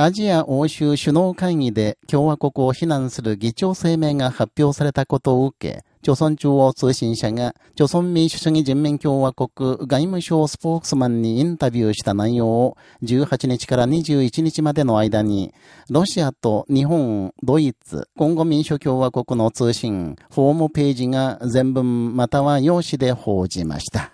アジア欧州首脳会議で共和国を非難する議長声明が発表されたことを受け、朝鮮中央通信社が、朝鮮民主主義人民共和国外務省スポークスマンにインタビューした内容を18日から21日までの間に、ロシアと日本、ドイツ、今後民主共和国の通信、ホームページが全文または用紙で報じました。